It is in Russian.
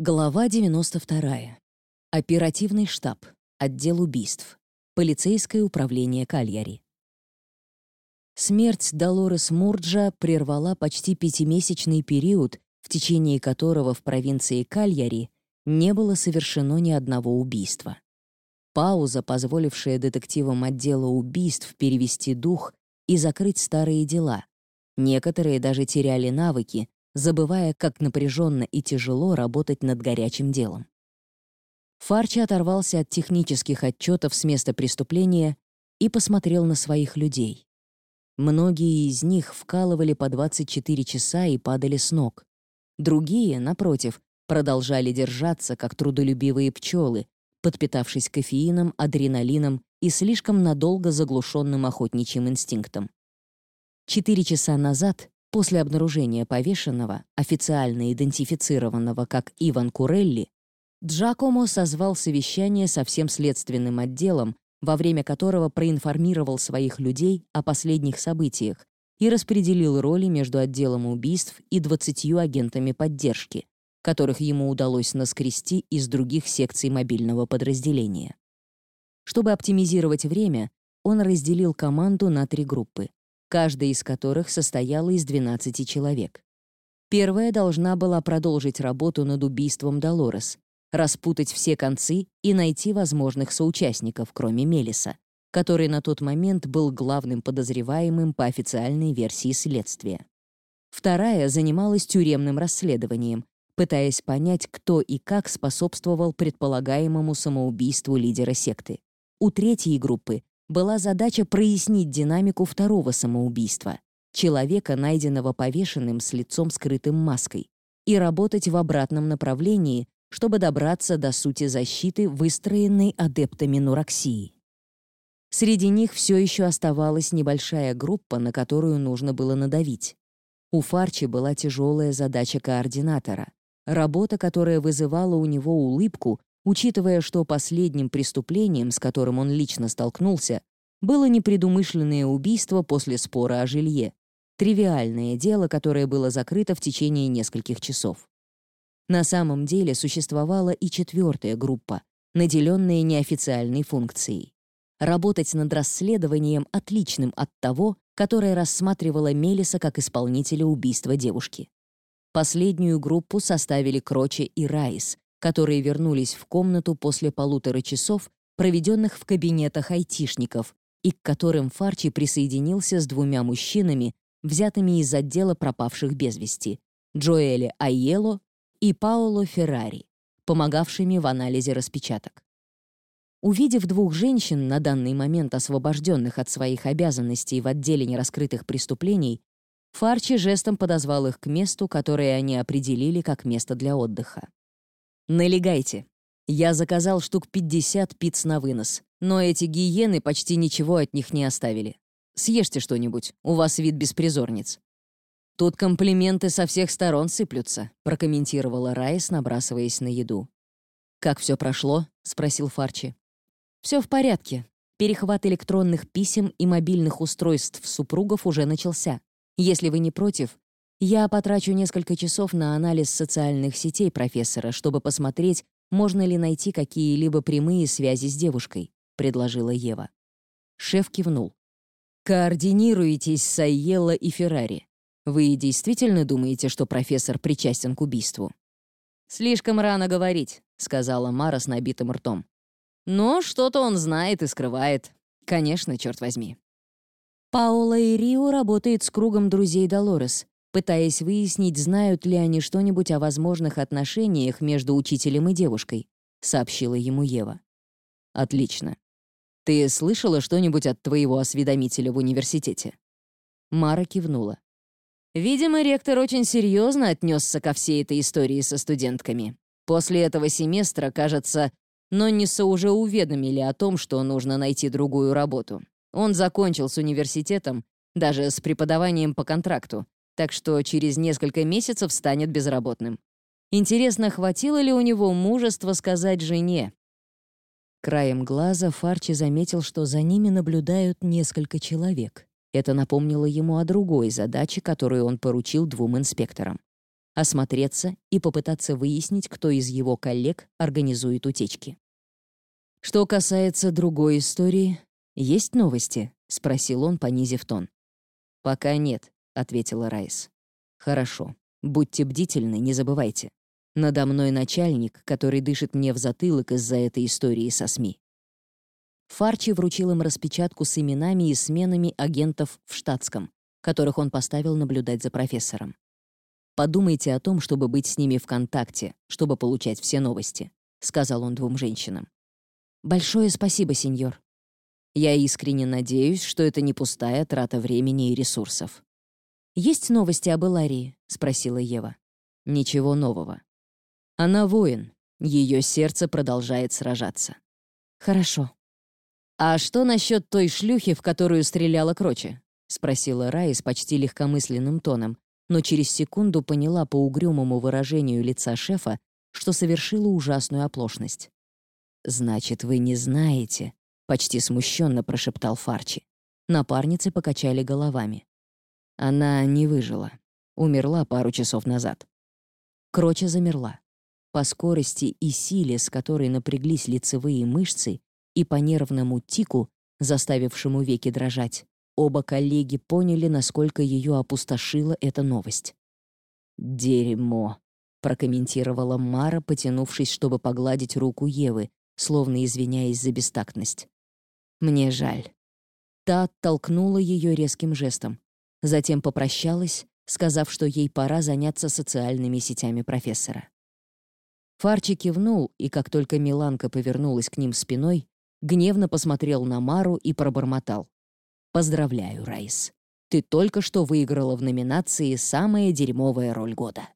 Глава 92. Оперативный штаб. Отдел убийств. Полицейское управление Кальяри. Смерть Долорес Мурджа прервала почти пятимесячный период, в течение которого в провинции Кальяри не было совершено ни одного убийства. Пауза, позволившая детективам отдела убийств перевести дух и закрыть старые дела. Некоторые даже теряли навыки, забывая, как напряженно и тяжело работать над горячим делом. Фарчи оторвался от технических отчетов с места преступления и посмотрел на своих людей. Многие из них вкалывали по 24 часа и падали с ног. Другие, напротив, продолжали держаться, как трудолюбивые пчелы, подпитавшись кофеином, адреналином и слишком надолго заглушенным охотничьим инстинктом. Четыре часа назад После обнаружения повешенного, официально идентифицированного как Иван Курелли, Джакомо созвал совещание со всем следственным отделом, во время которого проинформировал своих людей о последних событиях и распределил роли между отделом убийств и двадцатью агентами поддержки, которых ему удалось наскрести из других секций мобильного подразделения. Чтобы оптимизировать время, он разделил команду на три группы каждая из которых состояла из 12 человек. Первая должна была продолжить работу над убийством Долорес, распутать все концы и найти возможных соучастников, кроме Мелиса, который на тот момент был главным подозреваемым по официальной версии следствия. Вторая занималась тюремным расследованием, пытаясь понять, кто и как способствовал предполагаемому самоубийству лидера секты. У третьей группы была задача прояснить динамику второго самоубийства, человека, найденного повешенным с лицом скрытым маской, и работать в обратном направлении, чтобы добраться до сути защиты, выстроенной адептами нураксии. Среди них все еще оставалась небольшая группа, на которую нужно было надавить. У Фарчи была тяжелая задача координатора, работа, которая вызывала у него улыбку учитывая, что последним преступлением, с которым он лично столкнулся, было непредумышленное убийство после спора о жилье, тривиальное дело, которое было закрыто в течение нескольких часов. На самом деле существовала и четвертая группа, наделенная неофициальной функцией. Работать над расследованием, отличным от того, которое рассматривала Мелиса как исполнителя убийства девушки. Последнюю группу составили Кроче и Райс, которые вернулись в комнату после полутора часов, проведенных в кабинетах айтишников, и к которым Фарчи присоединился с двумя мужчинами, взятыми из отдела пропавших без вести, Джоэле Айело и Паоло Феррари, помогавшими в анализе распечаток. Увидев двух женщин, на данный момент освобожденных от своих обязанностей в отделе нераскрытых преступлений, Фарчи жестом подозвал их к месту, которое они определили как место для отдыха. Налегайте. Я заказал штук 50 пиц на вынос, но эти гиены почти ничего от них не оставили. Съешьте что-нибудь, у вас вид беспризорниц. Тут комплименты со всех сторон сыплются, прокомментировала Райс, набрасываясь на еду. Как все прошло? спросил Фарчи. Все в порядке. Перехват электронных писем и мобильных устройств супругов уже начался. Если вы не против, я потрачу несколько часов на анализ социальных сетей профессора, чтобы посмотреть, можно ли найти какие-либо прямые связи с девушкой, предложила Ева. Шеф кивнул. Координируйтесь с Айелло и Феррари. Вы действительно думаете, что профессор причастен к убийству? Слишком рано говорить, сказала Мара с набитым ртом. Но что-то он знает и скрывает. Конечно, черт возьми. Паула и Рио работает с кругом друзей Долорес, пытаясь выяснить, знают ли они что-нибудь о возможных отношениях между учителем и девушкой, сообщила ему Ева. Отлично. Ты слышала что-нибудь от твоего осведомителя в университете? Мара кивнула. Видимо, ректор очень серьезно отнесся ко всей этой истории со студентками. После этого семестра, кажется, Нонниса уже уведомили о том, что нужно найти другую работу. Он закончил с университетом, даже с преподаванием по контракту, так что через несколько месяцев станет безработным. Интересно, хватило ли у него мужества сказать жене? Краем глаза Фарчи заметил, что за ними наблюдают несколько человек. Это напомнило ему о другой задаче, которую он поручил двум инспекторам. осмотреться и попытаться выяснить, кто из его коллег организует утечки. «Что касается другой истории, есть новости?» — спросил он, понизив тон. «Пока нет», — ответила Райс. «Хорошо. Будьте бдительны, не забывайте. Надо мной начальник, который дышит мне в затылок из-за этой истории со СМИ». Фарчи вручил им распечатку с именами и сменами агентов в штатском, которых он поставил наблюдать за профессором. «Подумайте о том, чтобы быть с ними в контакте, чтобы получать все новости», — сказал он двум женщинам. «Большое спасибо, сеньор», я искренне надеюсь, что это не пустая трата времени и ресурсов. «Есть новости об Эларии?» — спросила Ева. «Ничего нового. Она воин. Ее сердце продолжает сражаться». «Хорошо». «А что насчет той шлюхи, в которую стреляла Кроче?» — спросила Рай с почти легкомысленным тоном, но через секунду поняла по угрюмому выражению лица шефа, что совершила ужасную оплошность. «Значит, вы не знаете», Почти смущенно прошептал Фарчи. Напарницы покачали головами. Она не выжила. Умерла пару часов назад. Кроча замерла. По скорости и силе, с которой напряглись лицевые мышцы, и по нервному тику, заставившему веки дрожать, оба коллеги поняли, насколько ее опустошила эта новость. «Дерьмо», — прокомментировала Мара, потянувшись, чтобы погладить руку Евы, словно извиняясь за бестактность. Мне жаль». Та оттолкнула ее резким жестом. Затем попрощалась, сказав, что ей пора заняться социальными сетями профессора. Фарчи кивнул, и как только Миланка повернулась к ним спиной, гневно посмотрел на Мару и пробормотал. «Поздравляю, Райс. Ты только что выиграла в номинации «Самая дерьмовая роль года».